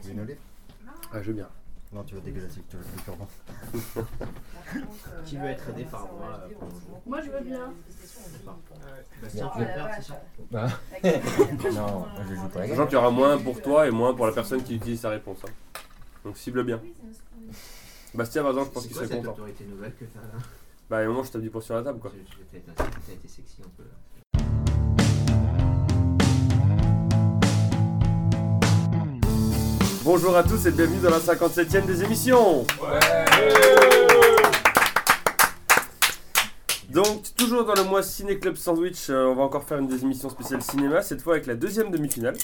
Tu veux une olive Ah, je veux bien. Non, tu veux dégueulasser, tu veux le. Qui veut être aidé par moi pour le jeu Moi je veux bien. Bastien, tu veux perdre, c'est ça? Non, moi je joue pas Sachant qu'il y aura moins pour toi et moins pour la personne qui utilise sa réponse. hein. Donc cible bien. Bastien, par exemple, je pense C'est qu'il quoi serait cette content. autorité nouvelle que t'as là? Bah, à un moment, je tape du poing sur la table, quoi. T'as t'as- t'as été sexy un peu là. Bonjour à tous et bienvenue dans la 57ème des émissions. Donc, toujours dans le mois Ciné Club Sandwich, euh, on va encore faire une des émissions spéciales cinéma, cette fois avec la deuxième demi-finale.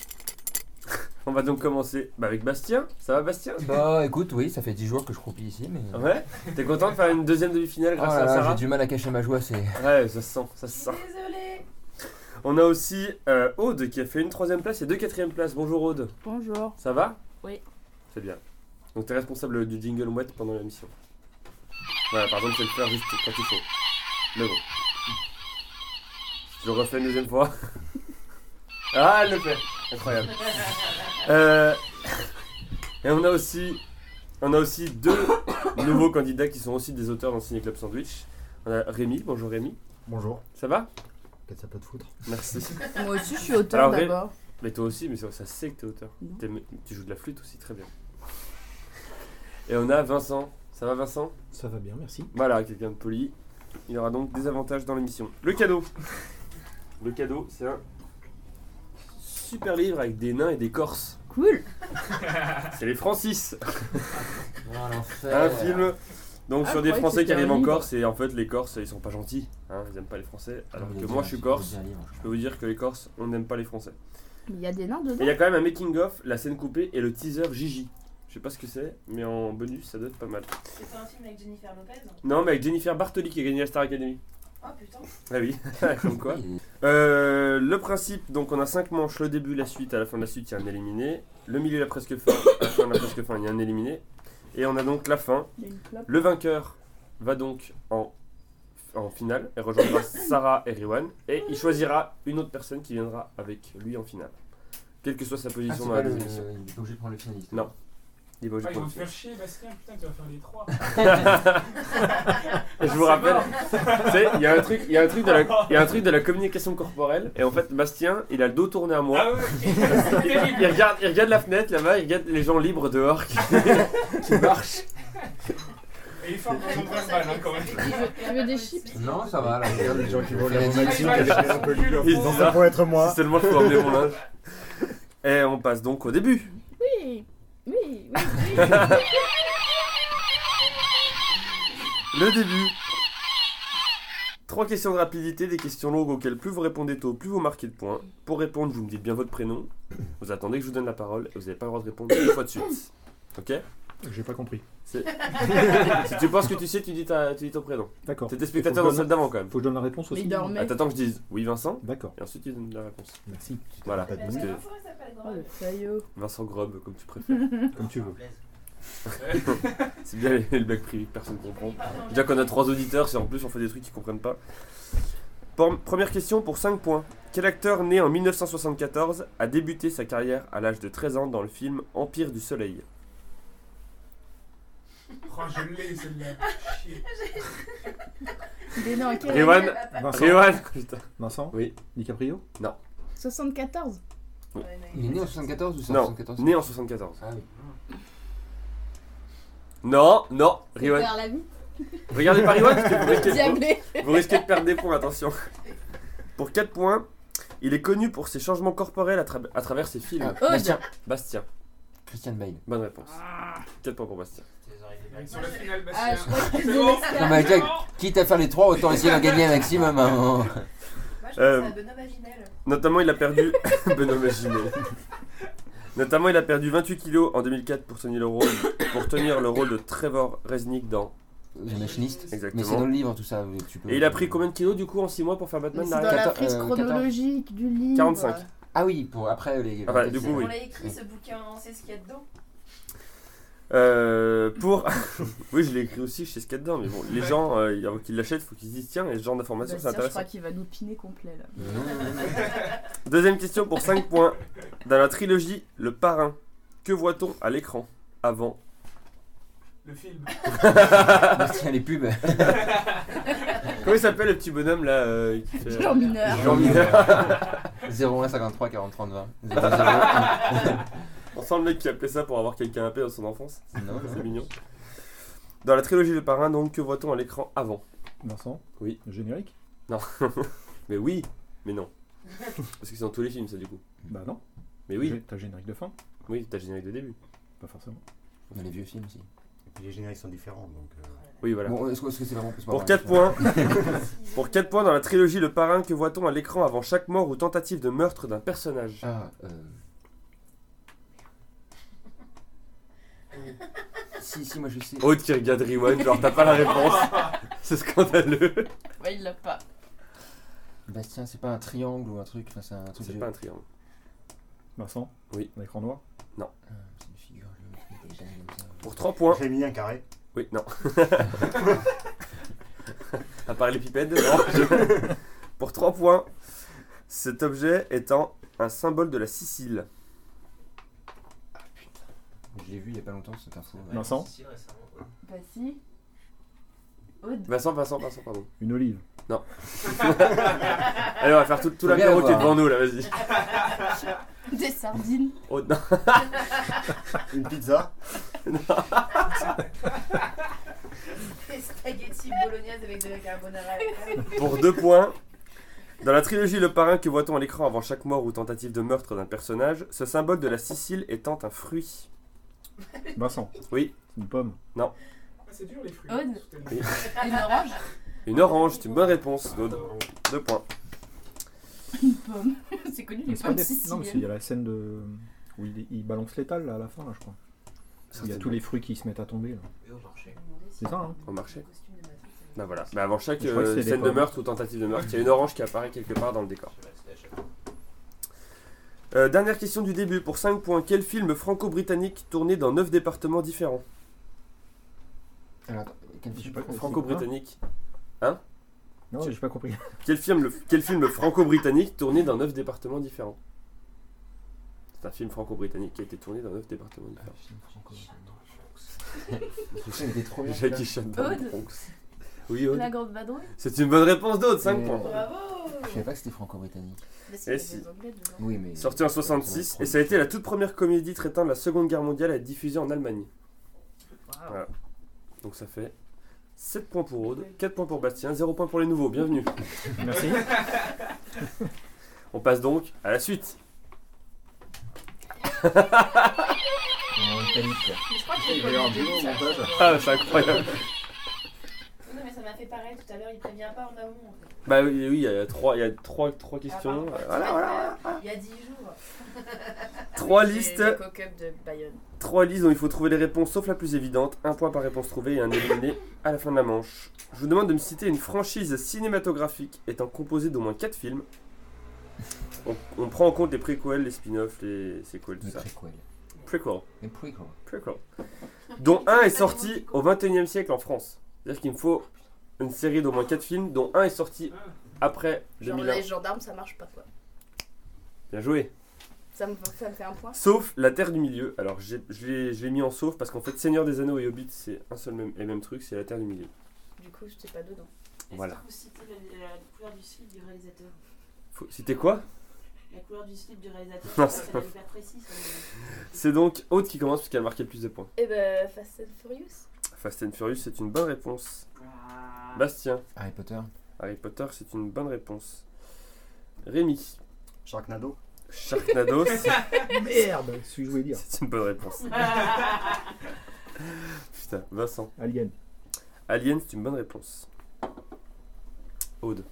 on va donc commencer bah, avec Bastien. Ça va, Bastien? Bah écoute, oui, ça fait 10 jours que je croupis ici, mais. Ouais? T'es content de faire une deuxième demi-finale Oh grâce là à là, Sarah? j'ai du mal à cacher ma joie, c'est. Ouais, ça se sent, ça se sent. Désolée. On a aussi euh, Aude qui a fait une troisième place et deux quatrièmes places. Bonjour Aude. Bonjour. Ça va? Oui. C'est bien. Donc t'es responsable du jingle mouette pendant l'émission. Voilà, par exemple, c'est le faire juste quand il faut. Mais bon. Je le refais une deuxième fois. ah, elle le fait. Incroyable. Euh, Et on a aussi, on a aussi deux nouveaux candidats qui sont aussi des auteurs dans Ciné Club Sandwich. On a Rémi. Bonjour Rémi. Bonjour. Ça va? Qu'est-ce que ça peut te foutre Merci. Moi aussi je suis auteur d'abord. Mais toi aussi, mais ça, ça se sait que t'es auteur. T'aimes- Tu joues de la flûte aussi, très bien. Et on a Vincent. Ça va Vincent? Ça va bien, merci. Voilà, quelqu'un de poli. Il y aura donc des avantages dans l'émission. Le cadeau. Le cadeau, c'est un super livre avec des nains et des corses. Cool. C'est les Francis. Oh, l'enfer. Un film donc Ah, sur je des croyais que Français qui c'était un arrivent en livre. Corse et en fait les Corses ils sont pas gentils. Hein, ils aiment pas les Français. Alors Ah, que il moi je suis Corse. Je peux vous dire que les Corses on n'aime pas les Français. Il y a des nains Et il dedans. y a quand même un making of, la scène coupée et le teaser Gigi. Je sais pas ce que c'est, mais en bonus ça doit être pas mal. C'est pas un film avec Jennifer Lopez Non, mais avec Jennifer Bartoli qui a gagné la Star Academy. Oh putain. Ah oui, comme quoi. Euh, le principe, donc on a 5 manches, le début, la suite, à la fin de la suite il y a un éliminé. Le milieu, la presque fin, à la fin de la presque fin il y a un éliminé. Et on a donc la fin. Le vainqueur va donc en, en finale et rejoindra Sarah et Riwan. Et il choisira une autre personne qui viendra avec lui en finale. Quelle que soit sa Ah, position dans la le. émission. Il est pas obligé de prendre le finaliste. Non. Il va au Ah, ils Japon. vont te faire chier, Bastien, putain, tu vas faire les trois. Et je vous rappelle, tu sais, il y a un truc, il y a un truc de la, il y a un truc de la communication corporelle. Et en fait, Bastien, il a le dos tourné à moi. Ah ouais, Il, il regarde, il regarde la fenêtre là-bas, il regarde les gens libres dehors qui, qui marchent. Et il son verbal, hein, quand même. Tu veux des chips Non, ça va là. Regarde les gens qui vont Il y a les des Maxime un ça pourrait être moi. Si seulement je peux emmener mon linge. Et on passe donc au début. Oui. Oui, oui, oui. Le début. Trois questions de rapidité, des questions longues auxquelles plus vous répondez tôt, plus vous marquez de points. Pour répondre, vous me dites bien votre prénom. Vous attendez que je vous donne la parole et vous n'avez pas le droit de répondre deux fois de suite. Ok? J'ai pas compris. Si tu penses que tu sais, tu dis, ta, tu dis ton prénom. D'accord. T'étais spectateur dans celle d'avant quand même. Faut que je donne la réponse aussi. il dormait. Ah, T'attends que je dise oui Vincent D'accord, et ensuite tu donnes la réponse. merci. Voilà. Pas de Parce que Oh. Vincent Grob, comme tu préfères. Comme tu veux. C'est bien le bac privé que personne comprend. Déjà qu'on a trois auditeurs, c'est en plus on fait des trucs qu'ils comprennent pas. Première question pour 5 points. Quel acteur né en 1974 a débuté sa carrière à l'âge de 13 ans dans le film Empire du Soleil? Oh, je l'ai, celle-là. Quelle Riwan année Vincent. Riwan Putain. Vincent Oui. DiCaprio 74. Il est né en 74 ou c'est en Non, 74 né en 74. Ah oui. Non, non, Riwan. Faire la vie. Regardez pas Riwan parce que vous risquez, vous- Diablé. vous risquez de perdre des points, attention. Pour 4 points, il est connu pour ses changements corporels à, tra- à travers ses films. Ah, Bastien. Bastien, Christian Bale. bonne réponse. 4 points pour Bastien. Sur la finale, Ah, Bastien. Non, mais quitte à faire les trois, autant essayer d'en gagner un maximum. hein. Moi je Euh. Notamment, il a perdu. Benoît Magimel. Notamment, il a perdu 28 kilos en 2004 pour tenir le rôle, pour tenir le rôle de Trevor Resnick dans. Le machiniste. Mais c'est Exactement. dans le livre tout ça. Tu peux... Et il a pris combien de kilos du coup en 6 mois pour faire Mais Batman C'est dans la Quator- prise euh, chronologique du livre. 45. Ah oui, pour après les. Ah bah, du coup, oui. On l'a écrit ce bouquin, on sait ce qu'il y a dedans. Euh, pour. oui, je l'ai écrit aussi, je sais ce qu'il y a dedans, mais bon, les gens euh, avant qu'ils l'achètent, il faut qu'ils se disent tiens, et ce genre d'information, bah, c'est intéressant. Je crois qu'il va nous piner complet là. Mmh. Deuxième question pour 5 points. Dans la trilogie Le Parrain, que voit-on à l'écran avant? Le film. Tiens, les pubs. Comment il s'appelle le petit bonhomme là euh, euh, Jean Mineur. Jean Mineur. 01 53 40 Enfin, le mec qui appelait ça pour avoir quelqu'un canapé dans son enfance. C'est mignon. Dans la trilogie Le Parrain, donc, que voit-on à l'écran avant? Vincent? Oui. Le générique? Non. mais oui, mais non. Parce que c'est dans tous les films, ça, du coup. Bah non. Mais oui. T'as le générique de fin? Oui, t'as le générique de début. Pas forcément. Dans les vieux films, si. Et puis les génériques sont différents, donc. Euh, oui, voilà. Est-ce que c'est vraiment plus Pour 4 points. pour 4 points dans la trilogie Le Parrain, que voit-on à l'écran avant chaque mort ou tentative de meurtre d'un personnage? Ah, euh... Si, si, moi je sais. Aude qui regarde Rewind, genre t'as pas la réponse. C'est scandaleux. Ouais, il l'a pas. Bastien, c'est pas un triangle ou un truc Enfin, c'est un truc. C'est pas un triangle. Vincent Oui. Un écran noir Ah, c'est une figure. Pour 3 points. J'ai mis un carré. Oui, non. à part l'épipède, non. je- Pour 3 points, cet objet étant un symbole de la Sicile. Je l'ai vu il y a pas longtemps cette info. ouais. Vincent. Bah si. Aude. Vincent, Vincent, Vincent, pardon. Une olive. Allez, on va faire tout, tout Faut bien qui est devant nous là, vas-y. Des sardines. Aude, non. Une pizza. Des spaghettis bolognaise avec de la carbonara. Pour 2 points. Dans la trilogie Le Parrain, que voit-on à l'écran avant chaque mort ou tentative de meurtre d'un personnage Ce symbole de la Sicile étant un fruit. Vincent Oui. C'est une pomme. Ah, c'est dur les fruits. Aude. Une orange. Une orange, c'est une bonne réponse, Aude. 2 points. Une pomme. C'est connu les pommes des- Non, mais c'est- il y a la scène de. où il, il balance l'étal là à la fin, là, je crois. Il y a tous les fruits qui se mettent à tomber. Là. Et au marché. C'est ça, hein Au marché. Bah voilà. Bah avant chaque euh, scène de meurtre ou tentative de meurtre, il y a une orange qui apparaît quelque part dans le décor. Je vais rester à chaque fois. Euh, dernière question du début, pour 5 points. Quel film franco-britannique tourné dans 9 départements différents? Alors, quel film. Franco-britannique? Non, j'ai pas compris. Quel film, le- quel film franco-britannique tourné dans 9 départements différents? C'est un film franco-britannique qui a été tourné dans 9 départements Ah, différents. trop bien. Jackie Chan dans le. Bronx. Oui, Aude. La grande vadrouille. C'est une bonne réponse d'autre, 5 Mais- points. Bravo Je savais pas que c'était franco-britannique. Mais Eh c'est si. des anglais dedans. Oui, mais. Sorti en 66, et ça a été la toute première comédie traitant de la Seconde Guerre mondiale à être diffusée en Allemagne. Waouh. Voilà. Donc ça fait 7 points pour Aude, 4 points pour Bastien, 0 points pour les nouveaux, bienvenue. Merci. On passe donc à la suite. On panique, là. Mais je crois que. Ah, c'est incroyable. M'a fait pareil tout à l'heure, il prévient pas en amont en fait. Bah oui, oui, il y a 3 il y a trois, trois questions. Ah, pardon. Voilà, voilà. Il y a 10 jours. 3 C'est listes, de Bayonne. 3 listes dont il faut trouver les réponses sauf la plus évidente, un point par réponse trouvée et un éliminé à la fin de la manche. Je vous demande de me citer une franchise cinématographique étant composée d'au moins 4 films. On, on prend en compte les préquels, les spin-offs, les sequels, tout Les ça. préquels. Prequel. Les. Prequel. Dont un est sorti au 21 e siècle en France. C'est-à-dire qu'il me faut une série d'au moins 4 films, dont un est sorti après Genre 2001. les gendarmes, ça marche pas quoi. Bien joué. Ça me, ça me fait un point. Sauf la Terre du Milieu. Alors j'ai- je l'ai je l'ai mis en sauf parce qu'en fait Seigneur des Anneaux et Hobbit c'est un seul même, et même truc, c'est la Terre du Milieu. Du coup, j'étais pas dedans. Voilà. Est-ce que vous citez la, la couleur du slip du réalisateur? Faut- C'était quoi? La couleur du slip du réalisateur, Non, ça c'est va hyper précis. ça. C'est donc Aude qui commence puisqu'elle a marqué le plus de points. Et ben, Fast and Furious. Fast and Furious c'est une bonne réponse. Ah. Bastien, Harry Potter. Harry Potter c'est une bonne réponse. Rémi, Sharknado. Sharknado c'est Merde C'est ce que je voulais dire. c'est une bonne réponse. Putain, Vincent. Alien. Alien c'est une bonne réponse. Aude.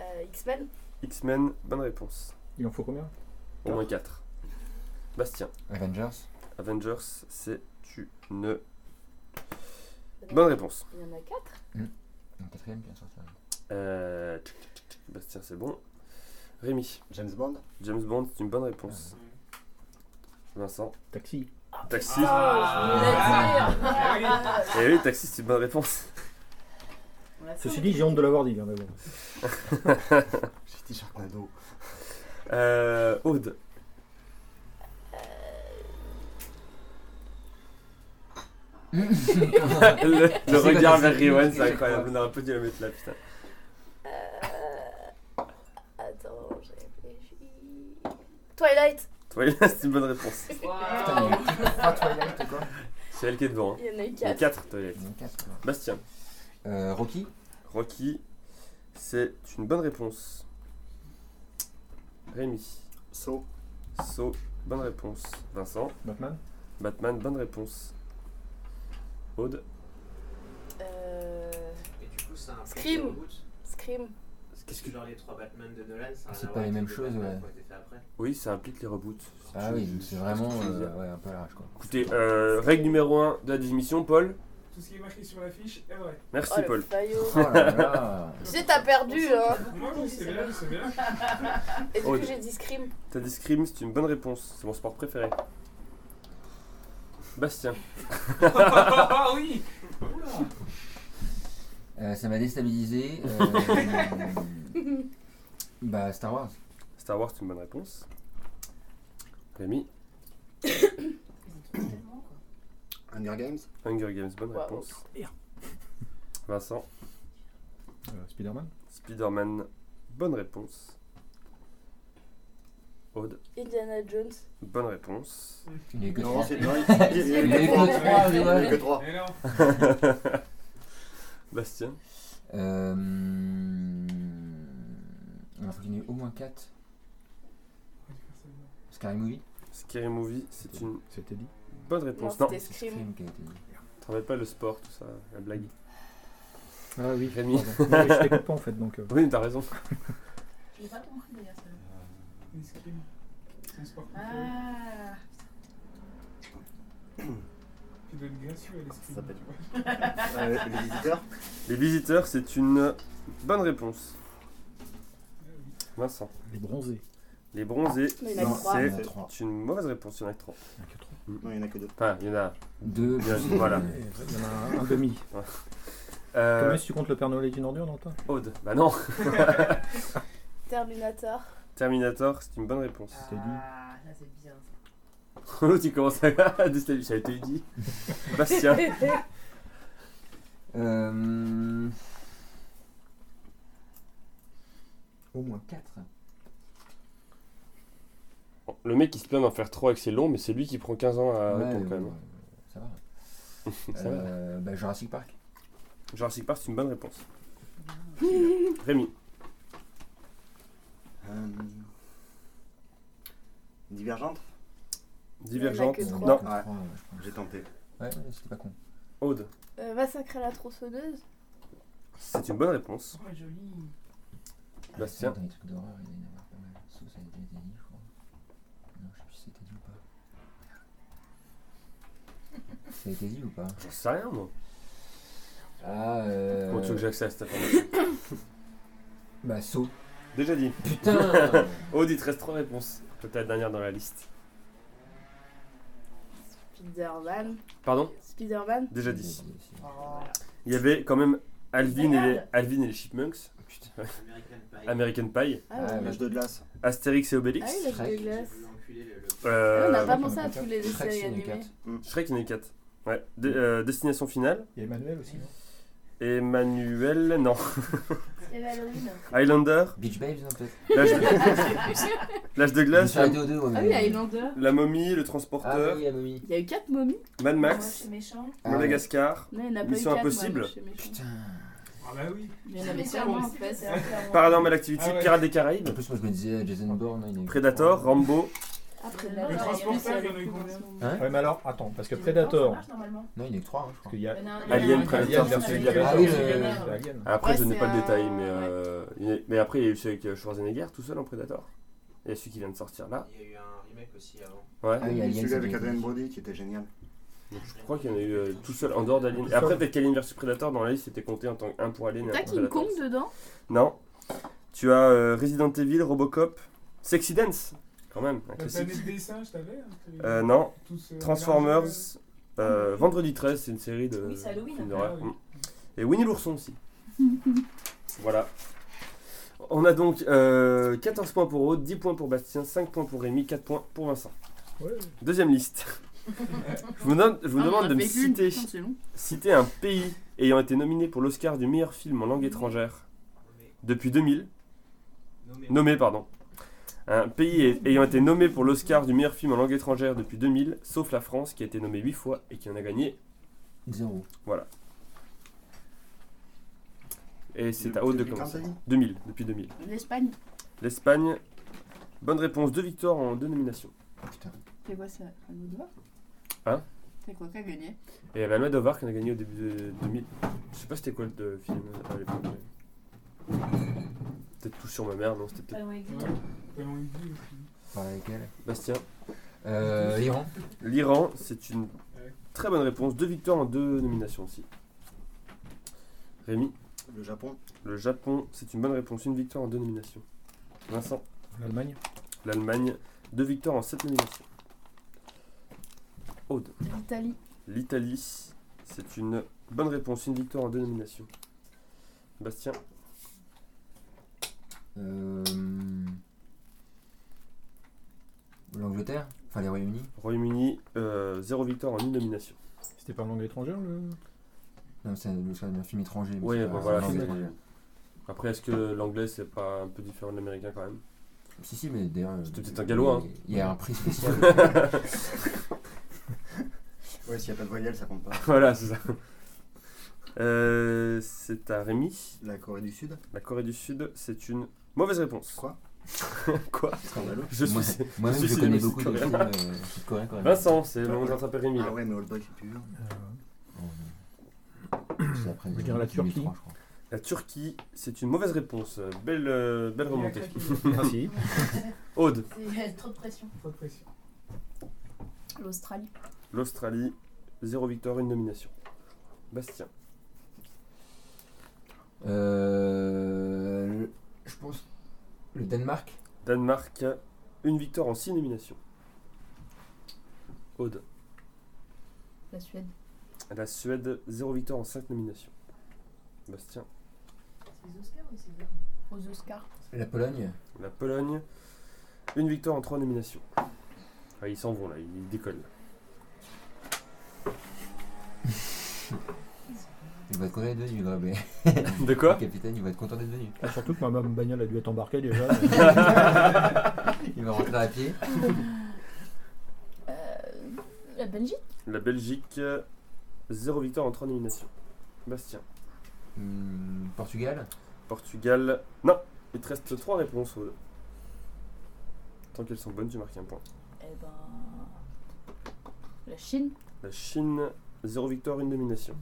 Euh, X-Men. X-Men, bonne réponse. Il en faut combien? Au moins 4. Bastien. Avengers. Avengers, c'est une bonne réponse. Il y en a 4. Quatrième est sorti. Euh, Bastien, c'est bon. Rémi. James Bond. James Bond, c'est une bonne réponse. Vincent. Taxi. Taxi. Ah. Eh oui, Taxi, c'est une bonne réponse. Ceci dit, j'ai honte de l'avoir dit. hein, mais bon. J'ai dit Sharknado. Euh, Aude. Le, le regard vers Riwan, C'est incroyable. On aurait pas dû la mettre là, putain. Euh... Attends, j'ai réfléchi. Twilight Twilight, c'est une bonne réponse. Putain, il y a trois Twilight quoi. C'est elle qui est devant. Hein. Il y en a eu Il y a 4. 4 Twilight. Il y en a quatre, quoi. Bastien. Euh, Rocky Rocky, c'est une bonne réponse. Rémi. So. So, bonne réponse. Vincent. Batman Batman, bonne réponse. Aude. Euh... Et du coup, c'est un Scream. Scream. Qu'est-ce que genre les trois Batman de Nolan, C'est pas les mêmes choses, ouais. Oui, ça implique les reboots. Ah oui, c'est vraiment euh, ouais, un peu à l'arrache quoi. Écoutez, euh, règle numéro 1 de la démission, Paul. Tout ce qui est marqué sur l'affiche est vrai. Merci, Oh Paul. Oh là là Tu sais, t'as perdu, hein. Non, non, c'est bien, c'est bien. Et du coup, j'ai dit Scream. T'as dit Scream, c'est une bonne réponse. C'est mon sport préféré. Bastien. Ah oui Euh, Ça m'a déstabilisé. euh, bah, Star Wars. Star Wars, c'est une bonne réponse. Rémi. Hunger Games. Hunger Games, bonne Wow. réponse. Vincent. Euh, Spider-Man Spider-Man, bonne réponse. Aude, Indiana Jones. bonne réponse. Il n'y a eu que Non, trois. c'est non, il- il- il- Il y a eu il- que trois, il y a ouais. eu que trois. Mais non. Bastien. Euh... Il faut qu'il y en ait au moins 4. Scary Movie Scary Movie, c'est une C'était dit. bonne réponse. Non, c'était C'est Scream. Scream qui a été dit. tu te rappelles pas le sport, tout ça, la blague. Ah oui, Rémi. pardon. Non, mais je t'écoute pas en fait donc. euh, Oui, t'as raison. Je l'ai pas compris d'ailleurs, ça. Les Scream. C'est un sport préféré. Ah Tu dois être gracieux à les Scream. Ça s'appelle. tu vois. Euh, les visiteurs. Les visiteurs, c'est une bonne réponse. Vincent. Les bronzés. Les bronzés, Mais il y en a Non, que trois. Il y en a c'est une mauvaise réponse. Il y en a que trois. Il y en a que trois. Non, il y en a que deux. Enfin, il y en a. Deux. Il y en a- plus- voilà. Il y en a un, un demi. Euh, tu comptes le Père Noël est une ordure dans toi Aude. Bah non. Terminator. Terminator, c'est une bonne réponse. Ah, ça c'est bien ça. L'autre, il commence à déstabiliser. Ça a été dit. Bastien. Euh... Au moins 4. Le mec, il se plaint d'en faire trop avec ses longs, mais c'est lui qui prend 15 ans à répondre quand même. Ça va. Ça va. Euh, bah, Jurassic Park. Jurassic Park, c'est une bonne réponse. Rémi. Euh, Divergente. Divergente. Non. Ouais. J'ai tenté. Ouais, ouais, c'était pas con. Aude. Euh, Massacre à la tronçonneuse. C'est une bonne réponse. Oh, joli. Bastien. Dans les trucs d'horreur, il y en a pas mal. Sauf ça a été dit, je crois. Non, je sais plus si c'était dit ou pas. Ça a été dit ou pas? J'en sais rien, moi. Ah, euh. Comment tu veux que j'accède à cette information Bah, saut. Déjà dit. Putain Aude, il te reste trois réponses. Peut-être la dernière dans la liste. Spider-Man. Pardon? Spider-Man. Déjà dit. Oh. Il y avait quand même Alvin et les. Alvin et les Chipmunks, American Pie. American Pie, Ah, ouais. mais- L'âge de glace. Astérix et Obélix. Ah oui, l'âge de glace. le- Ah, Euh, on n'a pas ouais, pensé à tous les séries animées. quatre. Shrek, il y en a 4. Ouais. De- euh, Destination finale. Il y a Emmanuel aussi, non? Emmanuel, non. Highlander, Beach Babes, non, peut-être L'âge de... L'âge de Je glace, la... Ah oui, Highlander. la momie, le Ah transporteur, oui, la momie. Il y a eu 4 momies. Mad Max. Ah ouais. Madagascar, Non, il n'y en a pas Mission eu 4. Impossible. Moi. Putain. Ah bah oui. Il y en avait en fait. Paranormal Activity, Ah ouais. Pirates des Caraïbes, En plus, moi, je me disais Jason Bourne. y Predator, Rambo, Après, Le là, il y a transporteur, il y en a eu combien Hein Ouais, mais alors, attends, parce que Ça Predator. Non, il y en a que 3, hein, je crois. y a Il y a Alien, il y a Predator Alien versus Predator. Ah oui, le- Alien. Après, je n'ai pas le détail, mais, euh, il y a- mais après, il y a eu celui avec Schwarzenegger tout seul en Predator. Il y a celui qui vient de sortir là. Il y a eu un remake aussi avant. Ouais. Ah oui, Alien, Celui avec Adrien. Brody qui était génial. Donc, je crois qu'il y en a eu euh, tout seul en dehors d'Alien. Et après, peut-être qu'Alien vs Predator dans la liste c'était compté en tant qu'un pour Alien et un T'as King. Kong dedans? Non. Tu as euh, Resident Evil, Robocop, Sexy Dance, quand même, un La classique. planète des singes, t'avais hein, Euh, non. tous, euh, Transformers, euh, Vendredi 13, c'est une série de Oui, c'est Halloween. films Ah d'horreur. oui. Mm. Et Winnie l'ourson aussi. voilà. On a donc euh, 14 points pour Aude, 10 points pour Bastien, 5 points pour Rémi, 4 points pour Vincent. Ouais. Deuxième liste. Je vous, donne- je vous demande de me citer un pays ayant été nominé pour l'Oscar du meilleur film en langue étrangère depuis 2000. Nommé, pardon. Un pays est- ayant été nommé pour l'Oscar du meilleur film en langue étrangère depuis 2000, sauf la France qui a été nommée 8 fois et qui en a gagné. Zéro. Et c'est à haute de Quand commencer. t'as dit 2000, depuis 2000. L'Espagne. L'Espagne, bonne réponse, deux victoires en deux nominations. Putain. C'est quoi ça Almodovar Hein? C'est quoi qui a gagné? Et il y avait Almodovar qui en a gagné au début de 2000. Je sais pas c'était quoi le film à l'époque. mais- Peut-être tout sur ma mère, non C'était peut-être. Par laquelle Bastien. Euh, Iran. L'Iran, c'est une très bonne réponse. Deux victoires en deux nominations aussi. Rémi. Le Japon. Le Japon, c'est une bonne réponse. Une victoire en deux nominations. Vincent. L'Allemagne L'Allemagne, deux victoires en sept nominations. Aude. L'Italie. L'Italie, c'est une bonne réponse. Une victoire en deux nominations. Bastien. Euh, L'Angleterre. Enfin, les Royaumes-Unis. Royaume-Uni, euh, zéro victoire en une nomination. C'était pas en langue étrangère le. Non, c'est un, film étranger. Oui, bah voilà. Après, est-ce que l'anglais, c'est pas un peu différent de l'américain quand même? Si, si, mais d'ailleurs. C'était peut-être un gallois, hein. Il y a un prix spécial. Ouais, s'il n'y a pas de voyelle, ça compte pas. Voilà, c'est ça. Euh, c'est à Rémi. La Corée du Sud. La Corée du Sud, c'est une mauvaise réponse. Quoi Quoi Scandaleux. Je suis. Moi- je Moi-même, suis je connais beaucoup de films euh, sud-coréens quand même. Vincent, c'est le moment de rattraper Rémi. Ah ouais, mais Old Boy, c'est plus dur. C'est après Je dirais la 2003, Turquie. je crois. La Turquie, c'est une mauvaise réponse. Euh, Belle, euh, belle remontée. Si. Aude, trop de pression. Trop de pression. L'Australie. l'Australie, zéro victoire, une nomination. Bastien, Euh, je pense le Danemark. Danemark, une victoire en six nominations. Aude, La Suède. la Suède, zéro victoire en cinq nominations. Bastien, C'est les Oscars ou c'est les Aux Oscars. La Pologne. la Pologne, une victoire en trois nominations. Ah, ils s'en vont là, ils décollent. Il va être content d'être venu, là, mais De quoi le capitaine, il va être content d'être venu. Ah, surtout que ma bagnole a dû être embarquée déjà. Il va rentrer à pied. Euh, la Belgique. La Belgique, euh, zéro victoire en trois nominations. Bastien. Hum, Portugal. Portugal. Non, il te reste trois réponses. Aude. Tant qu'elles sont bonnes, tu marques un point. Eh ben. La Chine. La Chine, zéro victoire, une nomination.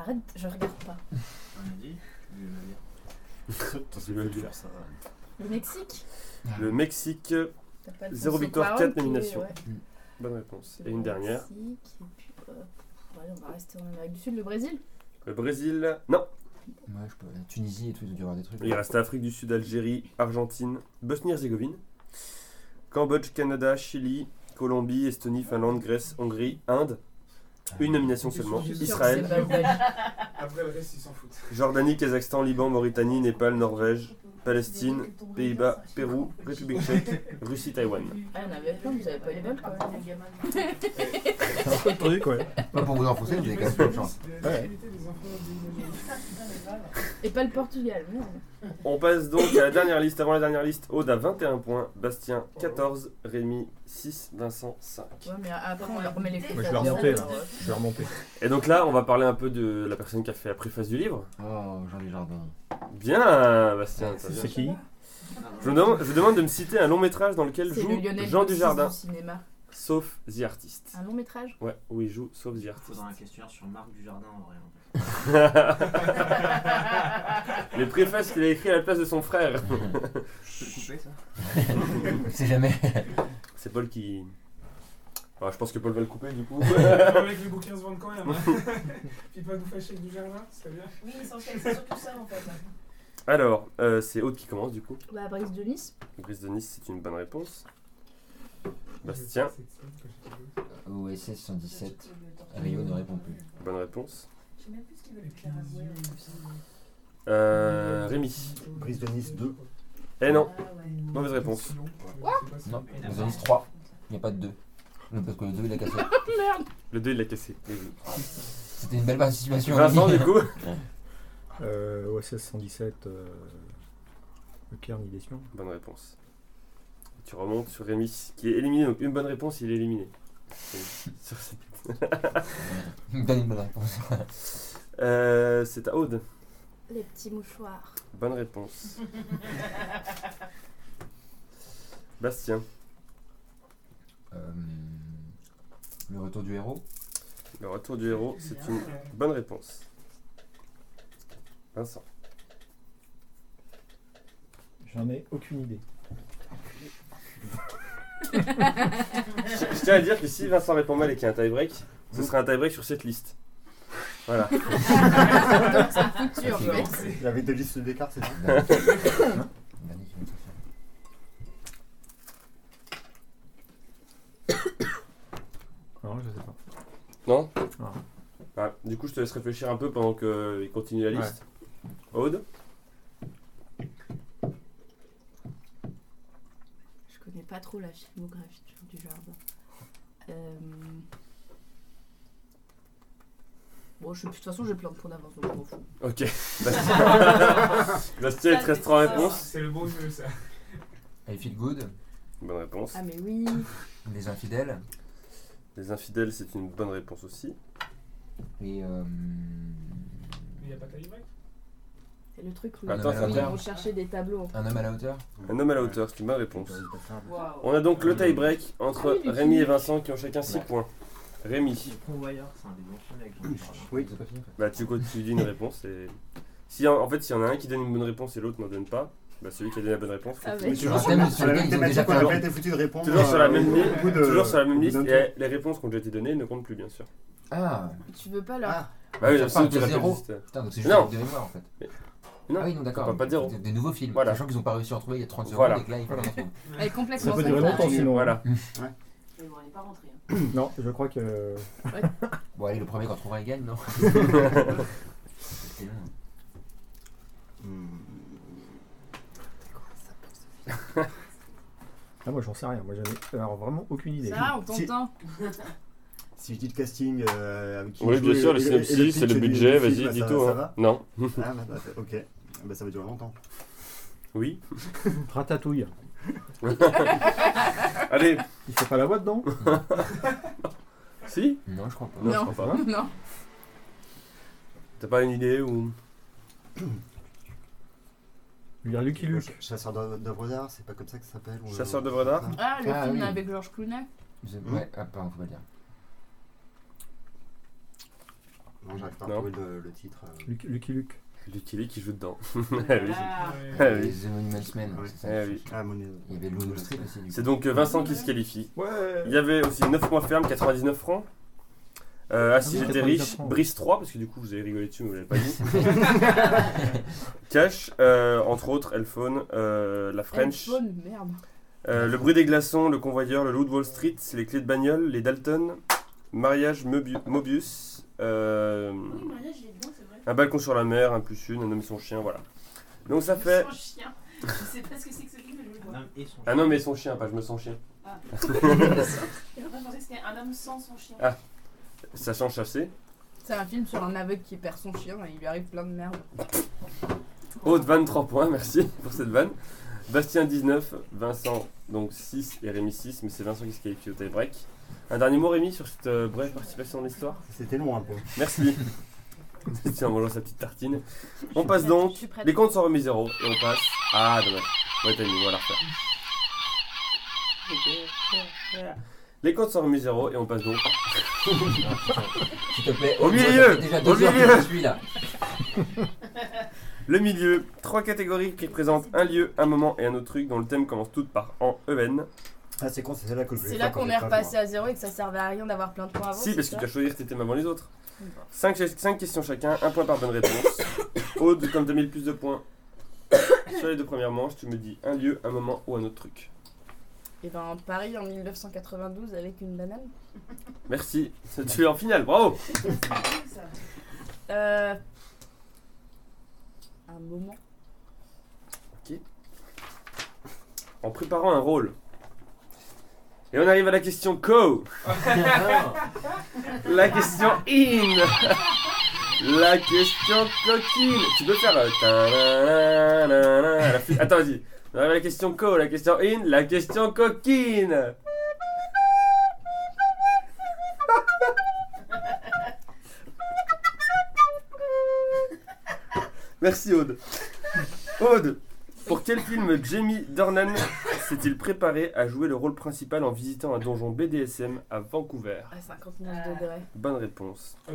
Arrête, je regarde pas. On a dit le dire. faire ça. Le Mexique. Le Mexique, T'as pas Zéro Alfonso victoire, Cuarón quatre qui est- nominations. ouais. bonne réponse. Et le une dernière. Mexique, et puis, euh, ouais, on va rester en Amérique du Sud, le Brésil. Le Brésil, non. Ouais, je peux. La Tunisie et tout, il doit y avoir des trucs. Il reste Afrique du Sud, Algérie, Argentine, Bosnie-Herzégovine, Cambodge, Canada, Chili, Colombie, Estonie, Finlande, Grèce, Hongrie, Inde. Une nomination seulement. Israël. Après le reste, ils s'en foutent. Jordanie, Kazakhstan, Liban, Mauritanie, Népal, Norvège, Palestine, Pays-Bas, Pérou, République tchèque, Russie, Taïwan. Ah, en avait plein, vous avez pas les bonnes quand même. C'est un peu de truc, ouais. Pas pour vous enfoncer, vous avez quand même pas de chance. Ouais. Et pas le Portugal, merde. On passe donc à la dernière liste. Avant la dernière liste, Aude a 21 points, Bastien 14, Rémi 6, Vincent 5. Ouais, mais après, on leur remet les je vais remonter là. Je vais remonter. Et donc là, on va parler un peu de la personne qui a fait la préface du livre. Oh, Jean Jardin. Bien, Bastien. C'est qui Je vous, demande, je vous demande de me citer un long métrage dans lequel joue le Jean Dujardin, du cinéma. sauf The Artist. Un long métrage? Ouais, où il joue sauf The Artist. Faudra un questionnaire sur Marc Dujardin en vrai. Les préfaces qu'il a écrit à la place de son frère. Couper ça C'est jamais. C'est Paul qui. Ouais, je pense que Paul va le couper du coup. Avec les bouquins se vendent quand même. hein. Puis pas nous fâcher avec du jardin, c'est bien. Oui, l'essentiel, c'est surtout ça en fait. Alors, euh, c'est Aude qui commence du coup. Bah, Brice de Nice. Brise de Nice, c'est une bonne réponse. Bastien, OSS 117. Rio ne répond plus. bonne réponse. Je sais même plus ce qu'ils veulent faire avouer. Euh, Rémi, Brise de Nice 2. Eh non, Ah ouais. mauvaise réponse. Non, vous avez 3. Il n'y a pas de 2. Parce que le 2 il a cassé. Le 2 il l'a cassé. Eh oui. C'était une belle participation. Vincent, du coup Euh, OSS 117, euh, le Cairn, il est sûr. Bonne réponse. Tu remontes sur Rémi qui est éliminé, donc une bonne réponse, il est éliminé. Sur réponse. Euh, c'est à Aude. Les petits mouchoirs. Bonne réponse. Bastien. Euh, le retour du héros. Le retour du héros, c'est une bonne réponse. Vincent. J'en ai aucune idée. Je, je tiens à dire que si Vincent répond mal et qu'il y a un tie-break, ce sera un tie-break sur cette liste. Voilà. Donc. Il y avait deux listes d'écart, c'est ça. Non, je sais pas. Non Non. Ah, Du coup, je te laisse réfléchir un peu pendant qu'il continue la liste. Aude Je connais pas trop la filmographie du jardin. Euh... Bon, je, de toute façon, j'ai plein de points d'avance, donc je m'en fous. Ok. Bastien, il te reste trois réponses. C'est le beau jeu, ça. I Feel Good. Bonne réponse. Ah, mais oui. Les infidèles. Les infidèles, c'est une bonne réponse aussi. Et. Euh, Il n'y a pas break C'est le truc où Attends, ils attends. vont chercher des tableaux. un homme à la hauteur. Un homme à la hauteur, c'est une bonne réponse. Waouh. On a donc le tie-break entre Ah oui, Rémi et. Vincent qui ont chacun 6 Ouais. points. Rémi, c'est un des bons films avec Jean-Pierre Jeunet. Oui. C'est pas fini bah tu, tu dis une réponse et. Si en, en fait, s'il y en a un qui donne une bonne réponse et l'autre n'en donne pas, bah celui qui a donné la bonne réponse. faut Ah qu'il- ouais. Sur thème sur la même thématique, on fait n'a un- pas été foutu de répondre. Toujours sur la même ligne, au bout de- Toujours sur la même au bout liste, d'un et les réponses qui ont déjà été données ne comptent plus, bien sûr. Ah Tu veux pas leur. Ah, Bah oui, Ça sinon part tu de rappelles zéro. juste. Putain, donc c'est juste Non. de mémoire en fait. Non, ah oui, non, d'accord. on pas zéro. Des, des nouveaux films. Voilà. Sachant qu'ils n'ont pas réussi à en trouver il y a 30 secondes Voilà. et que là, il faut Voilà. en trouver. Elle est complètement Ça peut durer longtemps sinon. Voilà. Mais bon, on n'est pas rentré. hein. Non, je crois que. Bon, allez, le premier qu'on trouvera, il gagne, non hmm. Ah, moi j'en sais rien. Moi alors, vraiment aucune idée. Ça, on t'entend. Si je dis le casting euh, avec qui Oui, bien sûr, le synopsis, c'est le budget, vas-y, film, dis ça- tout. hein. va Non. Ah, bah, bah, ok. Bah, ça va durer longtemps. Oui. Ratatouille. Allez, Il fait pas la voix dedans si Non, je crois pas. Non, je crois pas. Non. T'as pas une idée ou? Lire Lucky Luke. Chasseur d'œuvres d'art, c'est pas comme ça que ça s'appelle ou- Chasseur d'œuvres d'art Ah, le Ah, film oui. avec Georges Clooney. Je- Ouais, ah, pardon, faut pas le dire. Non, j'arrive pas à Non. trouver le, le titre. euh. Lucky Luke. Lucky Luke qui joue dedans. Ah, Ah oui. Ouais. Ah oui. Les The Monuments Men, Oui. c'est ça. Oui. Ah, Il y avait Street aussi. Du. C'est donc euh, Vincent qui se qualifie. Ouais Il y avait aussi 9 mois ferme, 99 francs. Euh, ah, si oui, j'étais 99 riche. Brice 3, parce que du coup vous avez rigolé dessus, mais vous l'avez pas dit. Cash, euh, entre autres, Elphone, euh, la French, Elphone, merde. euh, le bruit des glaçons, le convoyeur, le loup de Wall Street, les clés de bagnole, les Dalton, mariage Mobius, euh, Oui, mariage, un balcon sur la mer, un plus une, un homme et son chien, voilà. Donc ça fait Son chien. Je sais pas ce que c'est que ce film, mais je le vois. Un homme et son un homme et son chien, pas je me sens chien. Je pensais que c'était un homme sans son chien. Ah. Sachant chasser. C'est un film sur un aveugle qui perd son chien et il lui arrive plein de merde. Aude 23 points, merci pour cette vanne. Bastien 19, Vincent donc 6 et Rémi 6, mais c'est Vincent qui se qualifie au tie-break. Un dernier mot Rémi sur cette euh, brève participation dans l'histoire? C'était long un peu. Merci. Tiens, en mangeant sa petite tartine. On passe donc, les comptes sont remis zéro et on passe... Ah dommage, ouais t'as mis, on va la refaire. Les comptes sont remis zéro et on passe donc... S'il te plaît. Au milieu Déjà Au milieu je suis là. Le milieu, trois catégories qui représentent un lieu, un moment et un autre truc dont le thème commence toutes par en EN. Ah, c'est con, c'est là que je voulais C'est faire là quand qu'on est pas repassé à zéro et que ça servait à rien d'avoir plein de points avant. Si, parce que c'est tu as choisi tes thèmes avant les autres. ça 5, questions chacun, un point par bonne réponse. Aude, comme tu as mis le plus de points sur les deux premières manches, tu me dis un lieu, un moment ou un autre truc. Et ben Paris en 1992 avec une banane. Merci, tu es en finale, bravo Ça. Euh... Un moment. en préparant un rôle. Et on arrive à la question co. La question in. La question coquine. Tu peux faire. euh, la Attends, vas-y. On arrive à la question co, la question in, la question coquine. Merci Aude. Aude, pour quel film Jamie Dornan s'est-il préparé à jouer le rôle principal en visitant un donjon BDSM à Vancouver? À 59 degrés. Bonne réponse. Un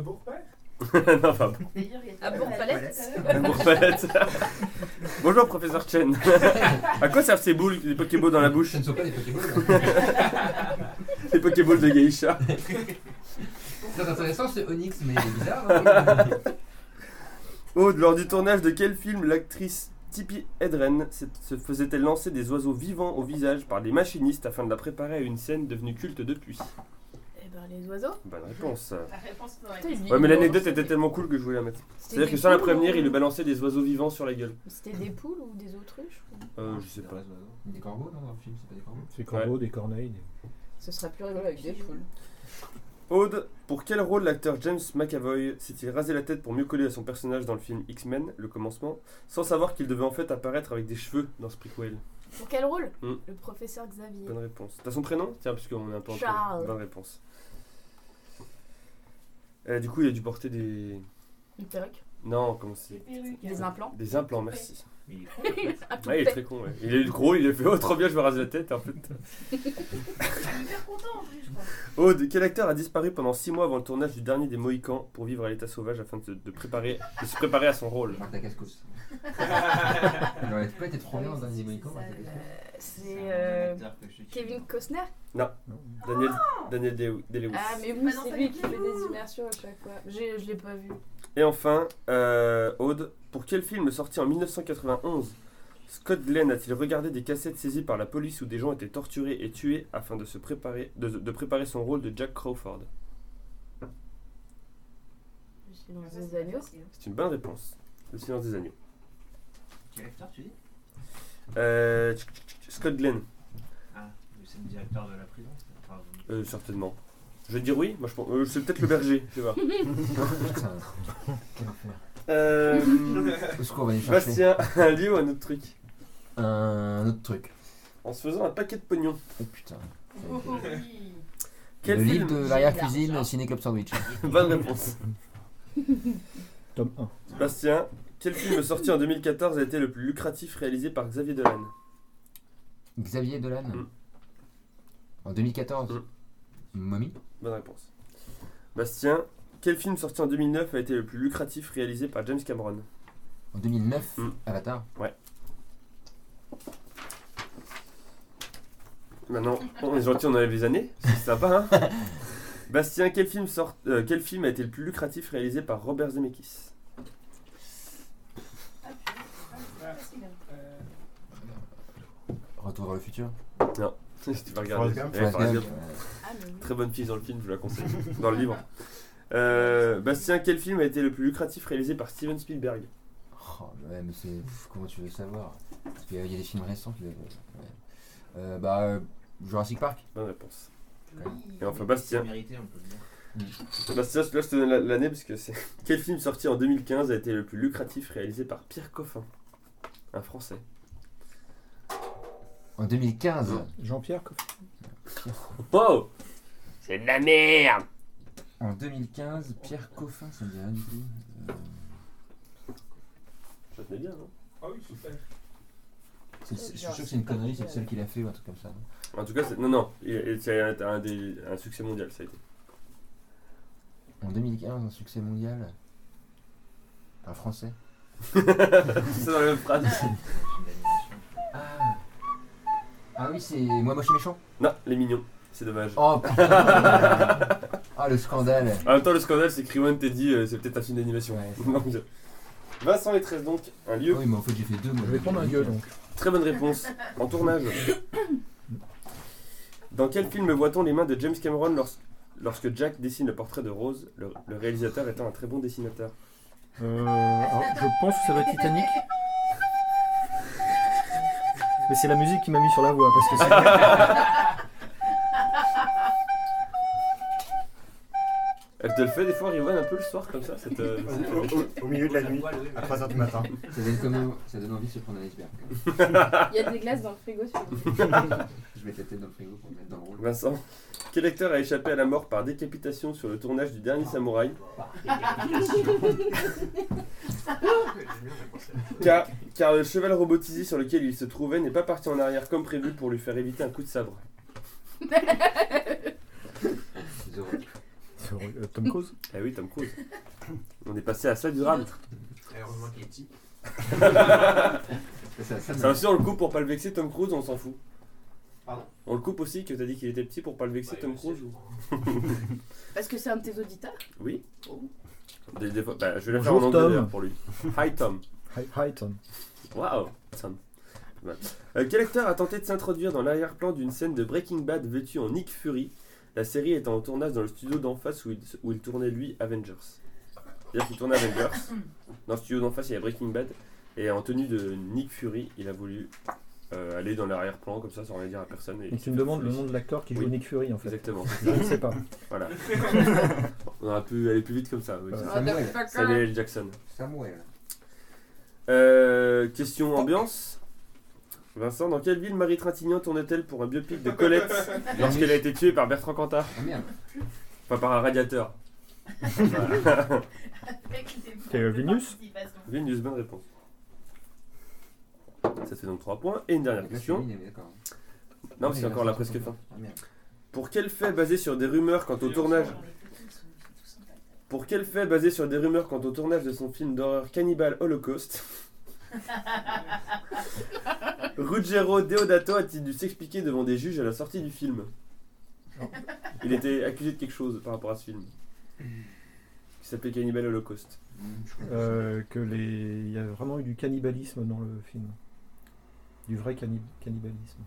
non, pas bon. D'ailleurs, il y a À Bourg-Palette Amour palette. Bonjour professeur Chen. à quoi servent ces boules, les Pokéballs dans la bouche? Ce ne sont pas des Pokéballs. Les Pokéballs de Geisha. Très intéressant ce Onyx, mais il est bizarre. hein. Aude, lors du tournage de quel film l'actrice Tippi Hedren se faisait-elle lancer des oiseaux vivants au visage par les machinistes afin de la préparer à une scène devenue culte depuis Eh ben, les oiseaux? Bonne réponse. La réponse Putain, il Ouais, mais l'anecdote était tellement cool que je voulais la mettre. C'était C'est-à-dire que des sans la poules prévenir, ou- il lui balançait des oiseaux vivants sur la gueule. C'était des poules ou des autruches ou- Euh, je sais pas. Des corbeaux, non, dans le film, c'est pas des corbeaux C'est corbeaux, des corneilles. des- Ce serait plus rigolo avec des poules. Aude, pour quel rôle l'acteur James McAvoy s'est-il rasé la tête pour mieux coller à son personnage dans le film X-Men, le commencement, sans savoir qu'il devait en fait apparaître avec des cheveux dans ce prequel Pour quel rôle? Hmm. Le professeur Xavier. Bonne réponse. T'as son prénom? Tiens, parce qu'on est un peu en Charles. Bonne réponse. Euh, du coup, il a dû porter des. Une perruque. Non, comment c'est? Des perruques. Des implants. Des. Un Ouais, il est très con, ouais. Il le gros, il a fait Oh, trop bien, je me rase la tête, en fait. Je suis hyper content en plus, je crois. Aude, quel acteur a disparu pendant 6 mois avant le tournage du dernier des Mohicans pour vivre à l'état sauvage afin de, de préparer, de se préparer à son rôle? Il aurait pas été trop bien dans Danny Mohican, Marc Dacascos. Euh, C'est euh, Kevin Costner? Daniel, Daniel Day- Day-Lewis. Ah, mais C'est oui, c'est lui qui fait des immersions à chaque fois. J'ai- Je l'ai pas vu. Et enfin, euh, Aude, pour quel film sorti en 1991 Scott Glenn a-t-il regardé des cassettes saisies par la police où des gens étaient torturés et tués afin de, se préparer, de, de préparer son rôle de Jack Crawford? Le silence des c'est agneaux. C'est une bonne réponse. Le silence des agneaux. Quel acteur tu dis? Euh, tch, tch, tch, Scott Glenn, Ah, c'est le directeur de la prison. Enfin, euh, certainement. Je vais dire oui, moi je pense. euh, c'est peut-être le berger, je sais pas. Euh, Au secours, on va aller chercher. Bastien, un lieu ou un autre truc Un autre truc. En se faisant un paquet de pognon. Oh putain. Oh, oui. Quel le film livre de l'arrière-cuisine. Ciné Club Sandwich. Bonne réponse. Tome 1. Bastien, quel film sorti en 2014 a été le plus lucratif réalisé par Xavier Dolan? Xavier Dolan. Mm. En 2014. Mm. Mommy. Bonne réponse. Bastien, quel film sorti en 2009 a été le plus lucratif réalisé par James Cameron En 2009. Mm. Avatar. Maintenant, on est gentil, on enlève les années, c'est sympa hein Bastien, quel film, sort, euh, quel film a été le plus lucratif réalisé par Robert Zemeckis? Euh, Retour vers le futur? Tu vas regarder. Forrest Gump. Ouais, Forrest Forrest Gump. Gump. Ah, mais oui. Très bonne fille dans le film, je la conseille. Dans le livre. Euh, Bastien, quel film a été le plus lucratif réalisé par Steven Spielberg Oh, ouais, mais c'est. Comment tu veux savoir? Parce qu'il y a il y a des films récents qui. ouais. Euh, bah. euh, Jurassic Park. Bonne réponse. Oui. Et enfin, Bastien. C'est mérité, on peut le dire. Bastien, là je te donne la- l'année parce que c'est. Quel film sorti en 2015 a été le plus lucratif réalisé par Pierre Coffin? Un français. En 2015. Jean-Pierre Coff- Oh C'est de la merde En 2015, Pierre Coffin, ça me dit rien du tout. Euh, Ça tenait bien, non? Ah oui, super. c'est- c'est- je suis sûr que c'est une connerie, c'est le seul qu'il a fait ou un truc comme ça. non? En tout cas, c'est- non, non, c'est un, un des- un succès mondial, ça a été. En 2015, un succès mondial? Un français? c'est dans la même phrase. D'animation. Ah Ah oui, c'est Moi Moche et Méchant? Non, les mignons, c'est dommage. Oh putain Ah le scandale En même temps, le scandale, c'est que Riwan t'a dit euh, c'est peut-être un film d'animation. Ouais. Donc, Vincent et 13 donc, un lieu. Oui, mais en fait, j'ai fait deux. moi, Je vais prendre un deux. donc. Très bonne réponse. En tournage. Dans quel film voit-on les mains de James Cameron lors- lorsque Jack dessine le portrait de Rose, le, le réalisateur étant un très bon dessinateur? Euh, alors, je pense que ça va être Titanic. Mais c'est la musique qui m'a mis sur la voie parce que c'est. Elle te le fait des fois, Riwan, un peu le soir comme ça cette, euh, Au, technique au- au milieu de la nuit, à 3h du matin. Ça donne, comme, ça donne envie de se prendre un iceberg. Il y a des glaces dans le frigo sur le Je mets ta tête dans le frigo pour me mettre dans le rôle. Vincent, quel acteur a échappé à la mort par décapitation sur le tournage du dernier samouraï car, car le cheval robotisé sur lequel il se trouvait n'est pas parti en arrière comme prévu pour lui faire éviter un coup de sabre. Ils auront- Sur, euh, Tom Cruise Ah oui, Tom Cruise. On est passé à ça du drame. Heureusement qu'il est petit. Ça aussi, on le coupe pour pas le vexer, Tom Cruise, on s'en fout. Pardon On le coupe aussi que t'as dit qu'il était petit pour pas le vexer, Bah, Tom il Cruise le ou- Parce que c'est un de tes auditeurs. Oui. Oh. Des- des fois- bah, je vais la faire en Bonjour, anglais Tom. d'ailleurs, pour lui. Hi Tom. Hi, hi, Tom. Waouh, Tom. Ouais. Euh, quel acteur a tenté de s'introduire dans l'arrière-plan d'une scène de Breaking Bad vêtu en Nick Fury, la série étant en tournage dans le studio d'en face où il, où il tournait lui Avengers C'est-à-dire qu'il tournait Avengers, dans le studio d'en face il y a Breaking Bad, et en tenue de Nick Fury, il a voulu euh, aller dans l'arrière-plan comme ça sans rien dire à personne. Et Et tu me demandes le nom de l'acteur qui joue Oui. Nick Fury en fait. Exactement, Je ne sais pas. voilà. On aurait pu aller plus vite comme ça. oui. Ouais. Samuel. Jackson. Samuel. Euh, question ambiance. Vincent, dans quelle ville Marie Trintignant tournait-elle pour un biopic de Colette lorsqu'elle a été tuée par Bertrand Cantat Ah merde. Enfin, par un radiateur. Voilà. C'est, euh, Vilnius Vilnius, bonne réponse. Ça fait donc 3 points. Et une dernière Là, suis question. Non, c'est encore la presque fin. Ah merde. Pour quel fait basé sur des rumeurs quant au tournage Pour quel fait basé sur des rumeurs quant au tournage de son film d'horreur Cannibal Holocaust Ruggero Deodato a-t-il dû s'expliquer devant des juges à la sortie du film Il était accusé de quelque chose par rapport à ce film. Qui s'appelait Cannibal Holocaust. Crois. Euh, que les... Il y a vraiment eu du cannibalisme dans le film. Du vrai canni- cannibalisme.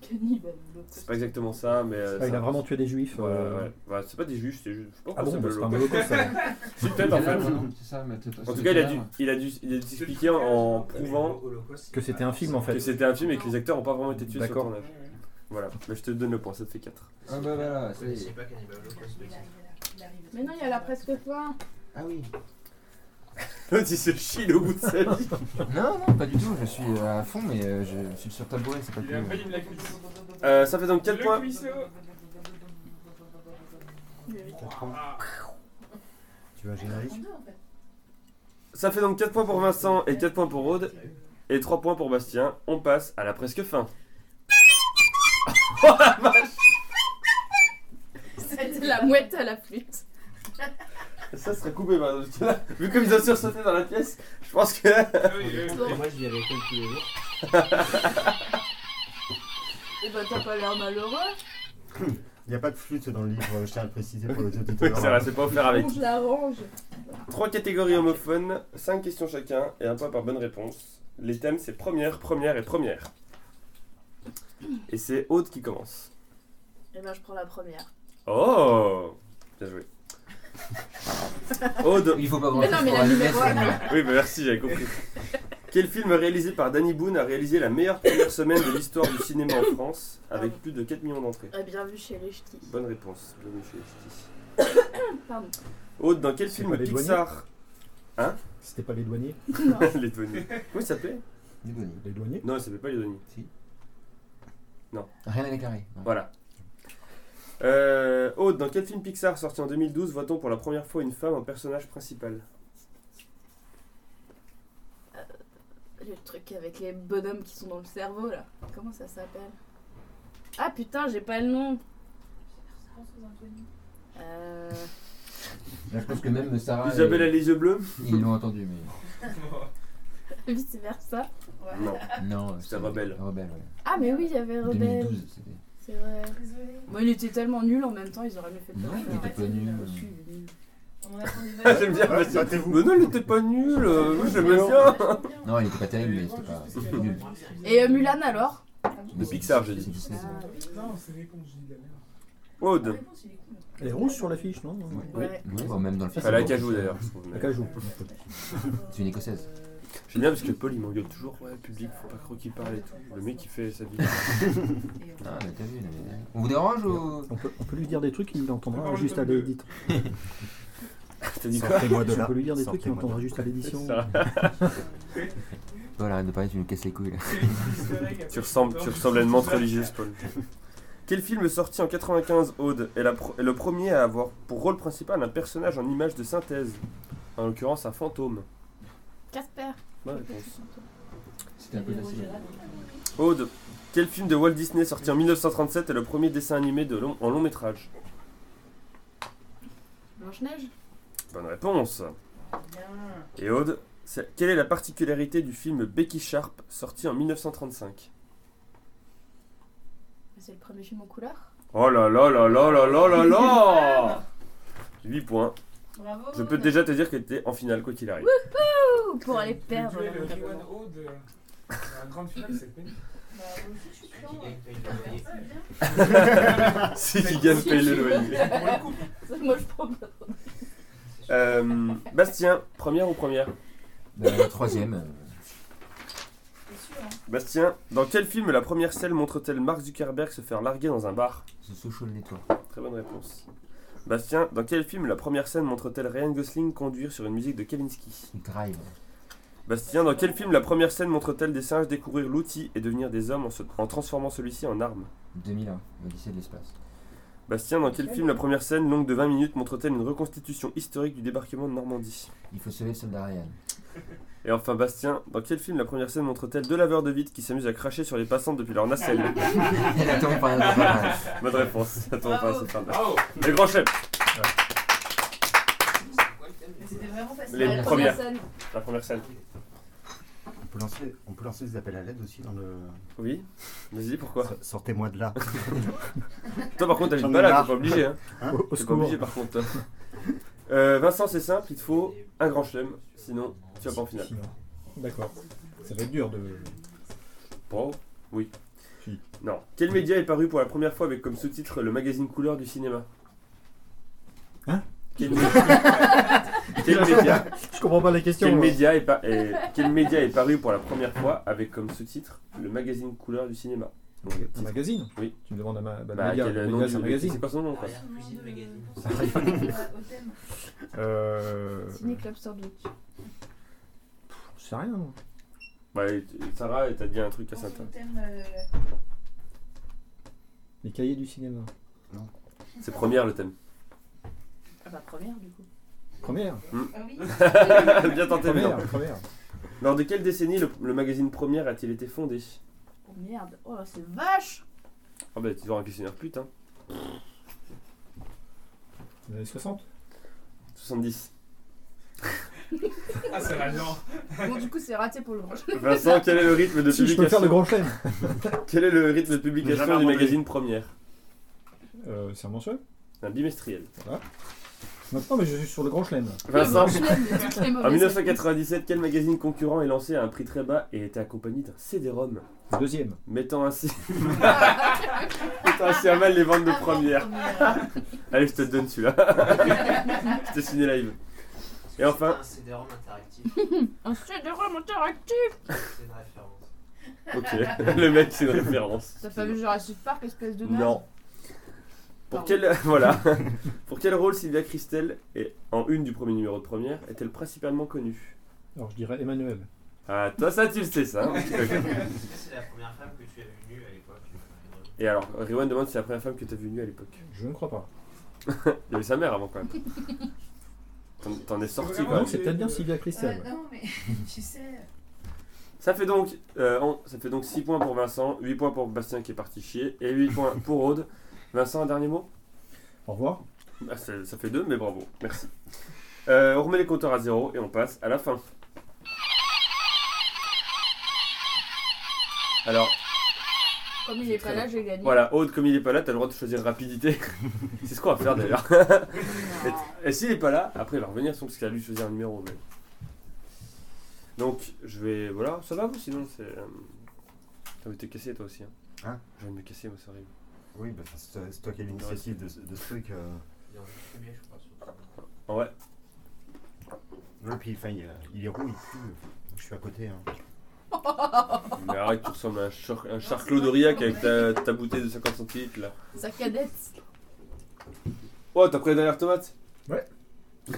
Cannibale. C'est pas exactement ça, mais. euh, Ah, il a vraiment tué des juifs. Ouais, euh, ouais. Ouais, c'est pas des juges, c'est juste. Je sais pas Ah pourquoi bon, bah, c'est un Holocaust. holocauste. C'est peut-être en fait. Non, c'est ça, mais t'as- En tout cas, il a dû, il a dû, il a dû s'expliquer en prouvant Que c'était un film en fait. que c'était un film et que les acteurs n'ont pas vraiment été tués sur le D'accord. tournage. Voilà, mais je te donne le point, ça te fait 4. Ah bah voilà, ça y C'est est. pas Cannibal Holocaust, mais Mais non, il y a la presque fin. Ah oui. L'autre il se chie au bout de sa vie. Non, non, pas du tout, je suis à fond, mais euh, je suis sur tabouret, c'est pas Il a plus. failli me la cuisse. Euh, ça fait donc 4 Le points. cuisseau. Tu un générique Ça fait donc 4 points pour Vincent et 4 points pour Aude et 3 points pour Bastien. On passe à la presque fin. C'était la mouette à la flûte. Ça serait coupé, bah, parce que là, vu comme ils ont sursauté dans la pièce, je pense que là. Oui, oui, oui. Et moi, je lui avais tous les jours. Et bah t'as pas l'air malheureux. Il n'y a pas de flûte dans le livre, je tiens à le préciser pour les Oui, auditeurs. c'est vrai, c'est pas offert avec. On je l'arrange. 3 catégories homophones, 5 questions chacun et un point par bonne réponse. Les thèmes c'est première, première et première. Et c'est Aude qui commence. Et ben je prends la première. Oh Bien joué. Aude Il faut pas Mais grand non, mais la numéro un. Oui, bah merci, j'avais compris. Quel film réalisé par Danny Boone a réalisé la meilleure première semaine de l'histoire du cinéma en France avec plus de 4 millions d'entrées Ah, bien vu chez les ch'tis. Bonne réponse. Bienvenue chez les ch'tis. Pardon. Aude, dans quel C'est film pas les douaniers Pixar C'était pas les douaniers Non. Les douaniers. Comment il s'appelait Les douaniers. Les douaniers Non, il s'appelait pas les douaniers. Rien à déclarer. Non. Voilà. Euh, Aude, dans quel film Pixar sorti en 2012 voit-on pour la première fois une femme en personnage principal? Le truc avec les bonhommes qui sont dans le cerveau là. Comment ça s'appelle? Ah putain, j'ai pas le nom. Euh... Là, je pense que même Sarah. Isabelle et- a les yeux bleus? Ils l'ont entendu, mais. Vice versa. Non. Non, C'était Rebelle. Rebelle, ouais. Ah mais oui, il y avait Rebelle. 2012, c'était. C'est vrai. Bon, il était tellement nul en même temps, ils auraient mieux fait de Non, il était pas nul. Ah, J'aime bien. Ouais, bah, battez-vous. Mais non, il était pas nul. euh, Moi, j'aimais bien. Non, il était pas terrible, mais c'était pas. C'était nul. Et euh, Mulan alors De Pixar, j'ai dit. C'est Disney. Ah, Non, c'est les cons, je dis de la merde. Aude. Elle est rouge sur l'affiche, non? Oui, Ouais. oui, bon, même dans le film. Elle a Cajou d'ailleurs, je trouve. mais- Acajou. C'est une écossaise. J'aime bien parce que Paul il m'engueule toujours. Ouais, public, faut pas trop qu'il parle et tout. Le mec il fait sa vie. Ah, mais t'as vu, là, mais- On vous dérange ou On peut, on peut lui dire des trucs, il entendra juste à l'édition. T'as dit quoi Sortez-moi de On là. peut lui dire des trucs, il Sortez-moi de entendra juste à l'édition. Ça. Paul, arrête de parler, tu me casses les couilles là. Tu ressembles, tu ressembles à une menthe religieuse, Paul. Quel film sorti en 95, Aude, est, la pro- est le premier à avoir pour rôle principal un personnage en image de synthèse? En l'occurrence, un fantôme. Casper. Bonne réponse. C'était un peu facile. Aude, quel film de Walt Disney sorti en 1937 est le premier dessin animé de long, en long métrage Blanche-Neige. Bonne réponse. Et Aude, c'est- quelle est la particularité du film Becky Sharp sorti en 1935 C'est le premier film en couleur. Oh là là là là là là là là 8 points. Bravo. Je peux déjà te dire que t'es en finale quoi qu'il arrive. Ouh, pour aller Le perdre. vraiment. Riwan Aude, euh, la grande finale, c'est pénible. Bah, moi aussi, je suis Qui chiant. gagne paye le loyer. Si qui gagne paye le loyer. Pour le coup, Moi je prends pas. Euh, Bastien, première ou première Euh, troisième. C'est hein. Bastien, dans quel film la première scène montre-t-elle Mark Zuckerberg se faire larguer dans un bar? The Social Network. Très bonne réponse. Bastien, dans quel film la première scène montre-t-elle Ryan Gosling conduire sur une musique de Kavinsky Drive. Bastien, dans quel film la première scène montre-t-elle des singes découvrir l'outil et devenir des hommes en, se- en transformant celui-ci en arme? 2001. L'Odyssée de l'espace. Bastien, dans quel film la première scène longue de 20 minutes montre-t-elle une reconstitution historique du débarquement de Normandie? Il faut sauver le soldat Ryan. Et enfin Bastien, dans quel film la première scène montre-t-elle deux laveurs de vitres qui s'amusent à cracher sur les passantes depuis leur nacelle Elle attend la Bonne réponse. Attends, Bravo. pas, c'est pas mal. Les grands chefs, c'était vraiment facile. Les La premières. scène. la première scène. On peut lancer, on peut lancer des appels à l'aide aussi dans le. Oui Vas-y, pourquoi So- Sortez-moi de là. Toi par contre, J'en t'habites ai pas là, marre. t'es pas obligé. Hein. Hein Au, au T'es pas secours. obligé par contre. Euh, Vincent, c'est simple, il te faut un grand chelem, sinon tu vas pas en finale. D'accord. Ça va être dur de. Bon, oui. Si. Non. Quel média est paru pour la première fois avec comme sous-titre le magazine couleur du cinéma? Hein? Quel, média quel, média, Je comprends pas la question. quel, média est pa- est- quel média est paru pour la première fois avec comme sous-titre le magazine couleur du cinéma? Un magazine Oui. Tu me demandes à ma. Bah, Bah, média, quel média, du- c'est un magazine. C'est quoi son nom quoi Arrière cuisine magazine. Au thème. Ciné Club Sandwich. Je sais rien. moi. Bah, Sarah, t'as dit un truc à thème, euh, Les cahiers du cinéma. C'est première le thème. Ah bah première du coup. Première. Ah oui. Bien tenté, mais non. Première. Première. Lors de quelle décennie le, le magazine Première a-t-il été fondé? Merde. Oh c'est vache. Ah bah, tu auras un questionnaire putain. Les années 60 70. Ah, c'est rageant. Bon du coup c'est raté pour le grand. Vincent, quel est le rythme de Si, je peux faire le publication grand chelem. Quel est le rythme de publication du abandonné. magazine Première? Euh, c'est un mensuel Un bimestriel. Maintenant, mais je suis sur le grand chelem. Vincent, En en 1997, quel magazine concurrent est lancé à un prix très bas et était accompagné d'un CD-ROM? Deuxième. mettant ainsi... mettant ainsi à mal les ventes de Première Allez, je te donne celui-là. je te signé live. Et enfin, Un CD-ROM interactif. Un CD-ROM interactif. C'est une référence. ok, le mec c'est une référence. T'as pas vu Jurassic Park espèce de naze Non. Pour quel, voilà. Pour quel rôle Sylvia Christel, est, en une du premier numéro de première, est-elle principalement connue? Alors, je dirais Emmanuel. Ah, toi ça tu le sais ça. hein. Est-ce que c'est la première femme que tu as vue nue à l'époque Et alors, Riwan demande si c'est la première femme que tu as vue nue à l'époque. Je ne crois pas. Il y avait sa mère avant quand même. T'en- es sorti Vraiment, quand Non, même. c'est peut-être bien Sylvia Christel. Ouais, non, mais tu sais. Ça fait donc euh, on- ça fait donc 6 points pour Vincent, 8 points pour Bastien qui est parti chier, et 8 points pour Aude. Vincent, un dernier mot? Au revoir. Bah, ça, ça fait 2, mais bravo, merci. Euh, on remet les compteurs à 0 et on passe à la fin. Alors, Comme il est pas là, j'ai gagné. voilà, Aude, comme il est pas là, t'as le droit de choisir rapidité. C'est ce qu'on va faire d'ailleurs. Et s'il est pas là, après il va revenir sans parce qu'il a lui choisir un numéro. mais- Donc je vais. Voilà, ça va vous sinon c'est. euh, T'as envie de te casser toi aussi. Hein, Hein? J'ai envie de me casser, moi c'est horrible. Oui, bah, c'est toi- c'est toi qui as l'initiative de, ce- de ce truc. euh. Il est en fumier, je crois. sur- Ah ouais, Ouais, puis enfin, il, il est roux, il pue. Je suis à côté. Hein. Mais arrête, tu ressembles à un, char un d'Aurillac avec ta, ta bouteille de 50 centilitres là. Sa cadette. Oh, t'as pris la dernière tomate? Ouais.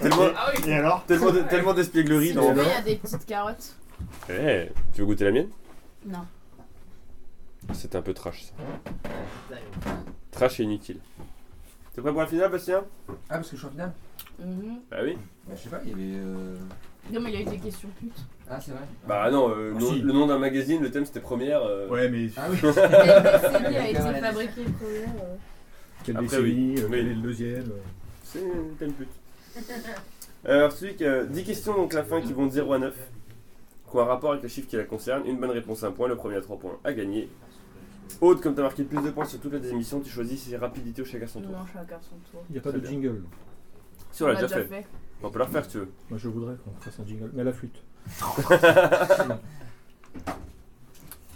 tellement Ah oui Et alors? tellement, tellement d'espièglerie Si dans. il y a des petites carottes. Eh, tu veux goûter la mienne? Non. C'était un peu trash ça. Trash et inutile. T'es prêt pour la finale, Bastien? Ah, parce que je suis en finale Mhm. Bah oui. Bah, Je sais pas, il y avait. euh, Non, mais il y a eu des questions putes. Ah, c'est vrai Bah non, euh, Ah, nom- si. le nom d'un magazine, le thème c'était première. euh, Ouais, mais Ah oui Quelle décennie a été fabriquée première euh, quelle Après, décennie, oui. euh, Oui. quel est le deuxième euh. C'est une thème pute. Alors, celui qui a 10 questions, donc la fin qui vont de 0 à 9, qui ont un rapport avec le chiffre qui la concerne. Une bonne réponse, un point. Le premier à 3 points à gagner. Aude, comme t'as marqué plus de points sur toutes les émissions, tu choisis si c'est rapidité ou chacun son tour. Non, je suis à carte son tour. Il n'y a pas Très de bien. jingle. Si on l'a déjà fait. On peut la refaire si tu veux. Moi, je voudrais qu'on fasse un jingle. Mais à la flûte.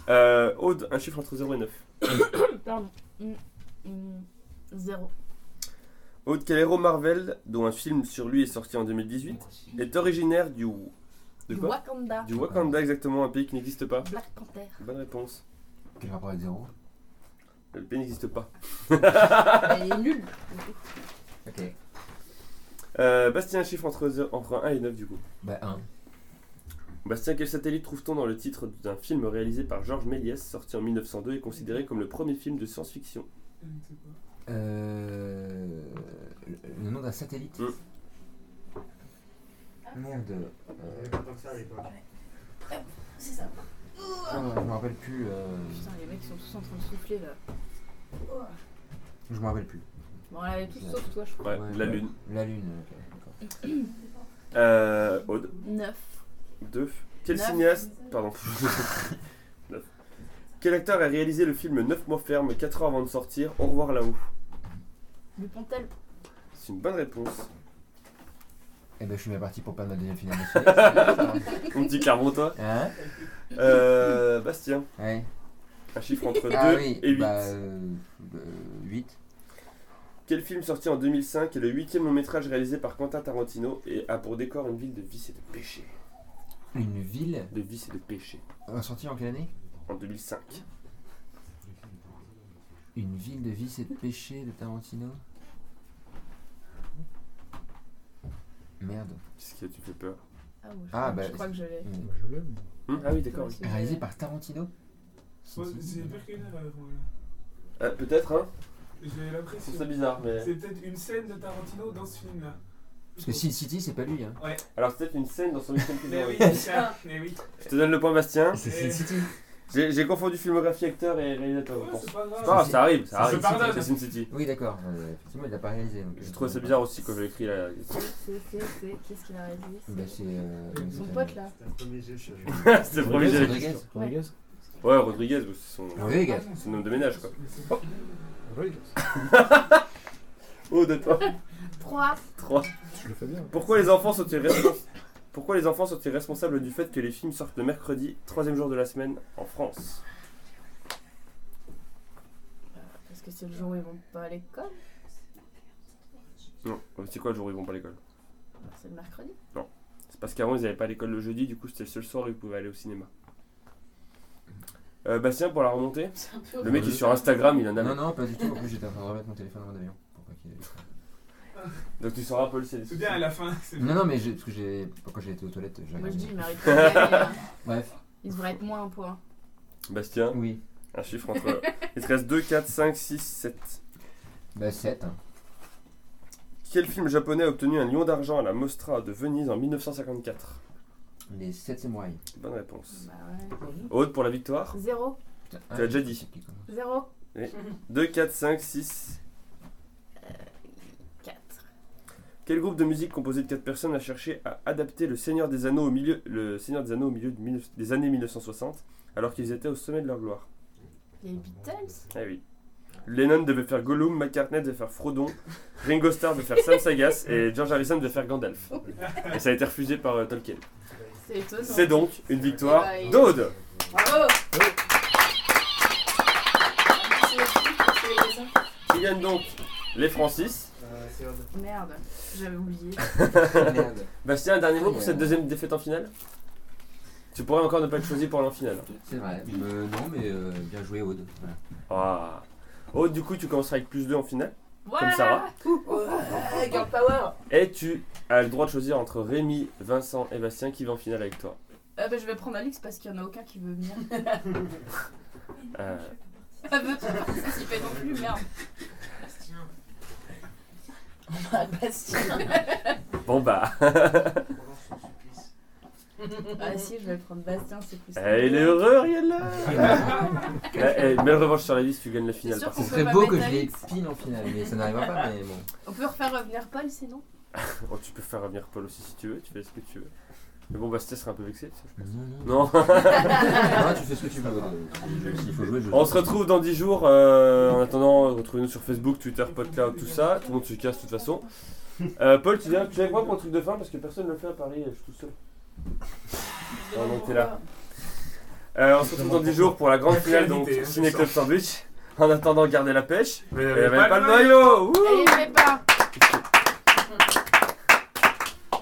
Euh, Aude, un chiffre entre 0 et 9. Pardon. Mm, mm, Zéro. Aude, quel héros Marvel, dont un film sur lui est sorti en 2018, est originaire du. De Du quoi? Wakanda. Du Wakanda, exactement, un pays qui n'existe pas. Black Panther. Bonne réponse. Quel rapport avec zéro Le pays n'existe pas. Elle est nulle. Ok. Euh, Bastien, un chiffre entre, 0 entre 1 et 9 du coup. Bah, 1. Bastien, quel satellite trouve-t-on dans le titre d'un film réalisé par Georges Méliès, sorti en 1902 et considéré comme le premier film de science-fiction? Euh. Le, le nom d'un satellite? Mm. Euh, l'époque. C'est ça. Non, je me rappelle plus. euh, Putain, les mecs sont tous en train de souffler là. Je me rappelle plus. Bon, on avait tous sauf toi, je crois. Ouais, Ouais. la Lune. La lune, ok, d'accord. Euh, Aude, 9. 2. Quel Neuf. cinéaste. Pardon. Neuf. Quel acteur a réalisé le film 9 mois ferme, 4 heures avant de sortir Au revoir là-haut? Dupontel. C'est une bonne réponse. Eh ben, je suis bien parti pour perdre ma deuxième finale d'affilée. Mon petit Clermontois. Hein Euh, Bastien, Ouais. un chiffre entre 2 Ah oui, et 8. bah. Euh, 8. Quel film sorti en 2005 est le huitième long métrage réalisé par Quentin Tarantino et a pour décor une ville de vice et de péché Une ville. De vice et de péché. euh, Sortie en quelle année? En 2005. Une ville de vice et de péché de Tarantino? Merde. Qu'est-ce qui a tu fait peur? Ah, moi, je, Ah, crois, bah, je crois que je l'ai. Je l'aime. Hum, Ah oui, d'accord. oui. Ouais, Réalisé par Tarantino Ouais. C'est pire qu'une erreur. voilà. Euh, Peut-être, hein J'ai l'impression. ça bizarre, mais. C'est peut-être une scène de Tarantino dans ce film-là. Parce que Sin City, c'est pas lui. Hein. Alors, c'est peut-être une scène dans son film. Mais oui, c'est ça. Mais oui. Je te donne le point, Bastien. C'est Sin City. J'ai j'ai confondu filmographie acteur et réalisateur, je Ouais, pense. c'est pas C'est grave. pas grave, ça arrive, ça arrive. pardonne. C'est Sin City. Oui, d'accord. Euh, effectivement, il l'a pas réalisé. donc, J'ai euh, trouvé ça bizarre aussi quand j'ai écrit la. C'est, c'est, c'est. Qu'est-ce qu'il a réalisé Bah, c'est. Euh, comment il Son pote là. C'était un premier jet, je suis C'était le premier jet. Rodriguez. Rodriguez Ouais, Rodriguez, c'est son, Rodriguez. son homme de ménage, quoi. Rodriguez. Oh, de toi. 3. 3. Je le fais bien. Pourquoi les enfants sont-ils responsables Pourquoi les enfants sont-ils responsables du fait que les films sortent le mercredi, troisième jour de la semaine, en France? Parce que c'est le jour où ils vont pas à l'école? Non, euh, c'est quoi le jour où ils vont pas à l'école? Alors, C'est le mercredi. C'est parce qu'avant ils avaient pas l'école le jeudi, du coup c'était le seul soir où ils pouvaient aller au cinéma. Euh, Bastien, pour la peu. le mec est sur Instagram, il en a. Non, non, pas du tout. En plus, j'étais en train de remettre mon téléphone en avion. Pour pas qu'il- Donc tu sauras Paul, c'est C'est bien à la fin. Non, non, mais j'ai- parce que j'ai. Quand j'ai été aux toilettes, j'ai Moi je dis, il mérite pas de gagner. hein. Bref. Il devrait être moins un point. Bastien, Oui. un chiffre entre. il te reste 2, 4, 5, 6, 7. Bah, 7. Quel film japonais a obtenu un lion d'argent à la Mostra de Venise en 1954 Les 7 samouraïs. Bonne réponse. Bah ouais. Aude pour la victoire? Zéro. Tu l'as déjà dit. Zéro. 2, 4, 5, 6. 4. Quel groupe de musique composé de 4 personnes a cherché à adapter le Seigneur des Anneaux au milieu, le Seigneur des Anneaux au milieu de 19 des années 1960 alors qu'ils étaient au sommet de leur gloire? Les Beatles? Eh oui. Lennon devait faire Gollum, McCartney devait faire Frodon, Ringo Starr devait faire Sam Sagas et George Harrison devait faire Gandalf. Et ça a été refusé par euh, Tolkien. C'est étonnant. C'est donc une victoire ben, il- d'Aude. Bravo Qui gagne donc les Francis? Euh. Merde, j'avais oublié. Merde. Bastien, un dernier mot pour cette deuxième défaite en finale? Tu pourrais encore ne pas être choisi pour aller en finale. C'est vrai. Euh, non, mais euh, bien joué, Aude. Voilà. Ah. Oh, du coup, tu commenceras avec plus 2 en finale. Voilà. Sarah. Ouais, girl power. Et tu as le droit de choisir entre Rémi, Vincent et Bastien qui va en finale avec toi. Ah bah, je vais prendre Alix parce qu'il y en a aucun qui veut venir. Euh, Ah veut pas participer non plus, merde. Ah, Bastien. bon bah, Ah si, je vais prendre Bastien, c'est plus Eh, il est heureux, rien là. Eh, eh, Belle revanche sur la liste, tu gagnes la finale. Ce serait beau que je les en finale, mais ça n'arrivera pas, mais bon. On peut refaire revenir Paul sinon Oh, tu peux faire revenir Paul aussi si tu veux, tu fais ce que tu veux. Mais bon, Bastien serait un peu vexé. Non, non. Non. Non, tu fais ce que tu veux. S'il faut jouer, je On se retrouve dans 10 jours. euh, en attendant, retrouvez-nous sur Facebook, Twitter, PodCloud, tout ça. Tout le monde se casse de toute façon. Euh, Paul, tu viens, tu viens avec moi pour le truc de fin parce que personne ne le fait à Paris, je suis tout seul. Non, t'es là. Euh, on se retrouve dans 10 jours pour la grande finale, donc hein, Ciné je Club. Sandwich. En attendant, gardez la pêche. Mais Et avait pas le maillot Wouh Allez, fais pas